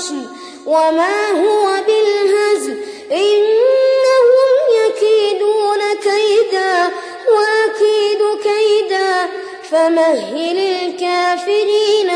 فصل وما هو بالهزل إنهم يكيدون كيدا وأكيد كيدا فمهل الكافرين